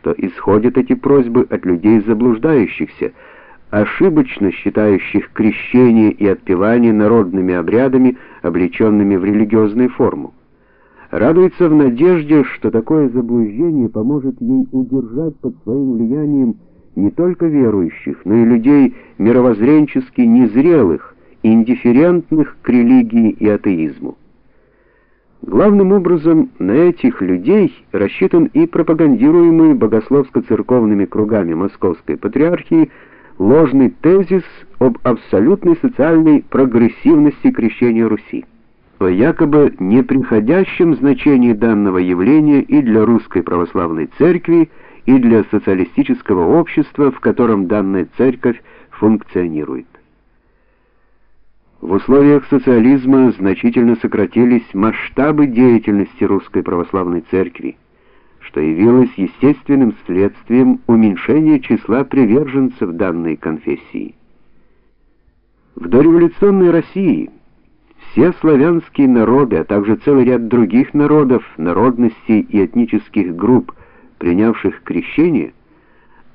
что исходят эти просьбы от людей заблуждающихся, ошибочно считающих крещение и отпевание народными обрядами, облеченными в религиозную форму. Радуется в надежде, что такое заблуждение поможет ей удержать под своим влиянием не только верующих, но и людей мировоззренчески незрелых, индифферентных к религии и атеизму. Главным образом на этих людей рассчитан и пропагандируемый богословско-церковными кругами Московской патриархии ложный тезис об абсолютной социальной прогрессивности крещения Руси, о якобы неприходящем значении данного явления и для русской православной церкви, и для социалистического общества, в котором данная церковь функционирует. В условиях социализма значительно сократились масштабы деятельности Русской православной церкви, что явилось естественным следствием уменьшения числа приверженцев данной конфессии. В дореволюционной России все славянские народы, а также целый ряд других народов, народностей и этнических групп, принявших крещение,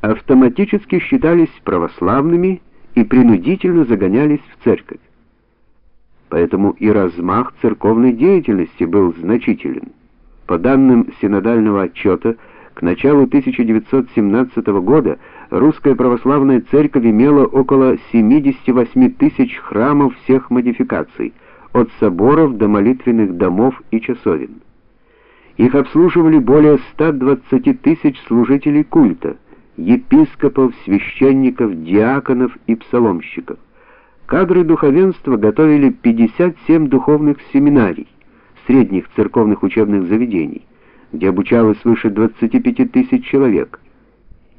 автоматически считались православными и принудительно загонялись в церковь поэтому и размах церковной деятельности был значителен. По данным синодального отчета, к началу 1917 года Русская православная церковь имела около 78 тысяч храмов всех модификаций, от соборов до молитвенных домов и часовен. Их обслуживали более 120 тысяч служителей культа, епископов, священников, диаконов и псаломщиков. Кадры духовенства готовили 57 духовных семинарий, средних церковных учебных заведений, где обучалось свыше 25 тысяч человек,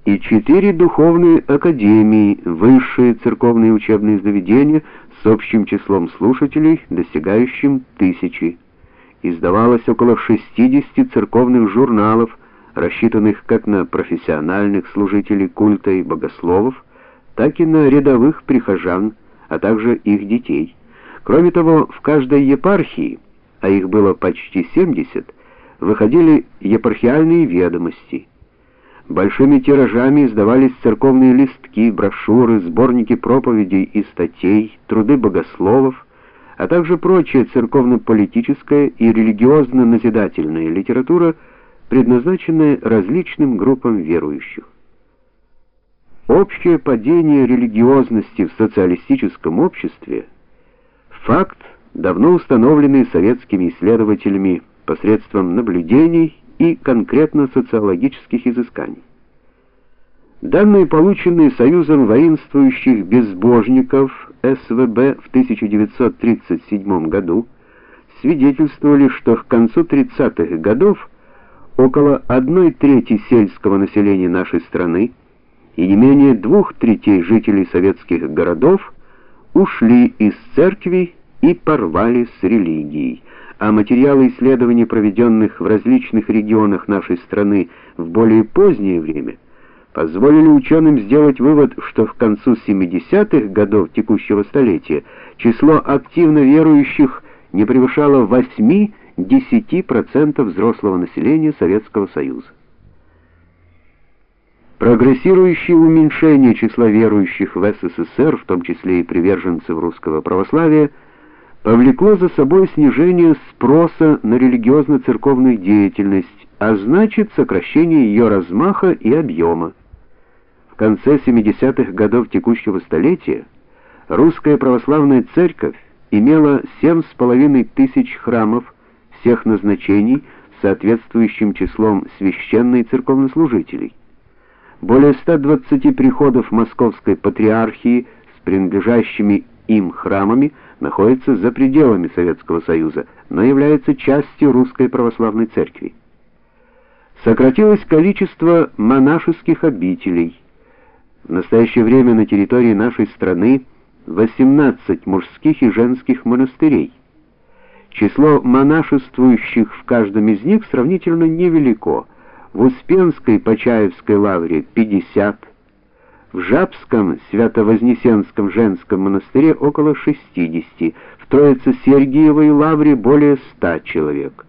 и четыре духовные академии, высшие церковные учебные заведения с общим числом слушателей, достигающим тысячи. Издавалось около 60 церковных журналов, рассчитанных как на профессиональных служителей культа и богословов, так и на рядовых прихожан, а также их детей. Кроме того, в каждой епархии, а их было почти 70, выходили епархиальные ведомости. Большими тиражами издавались церковные листки, брошюры, сборники проповедей и статей, труды богословов, а также прочая церковно-политическая и религиозно-назидательная литература, предназначенная различным группам верующих. Общее падение религиозности в социалистическом обществе факт, давно установленный советскими исследователями посредством наблюдений и конкретно социологических изысканий. Данные, полученные Союзом воинствующих безбожников СВБ в 1937 году, свидетельствовали, что к концу 30-х годов около 1 трети сельского населения нашей страны и не менее двух третей жителей советских городов ушли из церкви и порвали с религией. А материалы исследований, проведенных в различных регионах нашей страны в более позднее время, позволили ученым сделать вывод, что к концу 70-х годов текущего столетия число активно верующих не превышало 8-10% взрослого населения Советского Союза. Прогрессирующее уменьшение числа верующих в СССР, в том числе и приверженцев русского православия, повлекло за собой снижение спроса на религиозно-церковную деятельность, а значит, сокращение ее размаха и объема. В конце 70-х годов текущего столетия русская православная церковь имела 7,5 тысяч храмов всех назначений, соответствующим числом священных и церковнослужителей более 120 приходов Московской патриархии с принадлежащими им храмами находятся за пределами Советского Союза, но являются частью Русской православной церкви. Сократилось количество монашеских обителей. В настоящее время на территории нашей страны 18 мужских и женских монастырей. Число монашествующих в каждом из них сравнительно невелико в Успенской Почаевской лавре 50, в Жабском Свято-Вознесенском женском монастыре около 60, в Троице-Сергиевой лавре более 100 человек.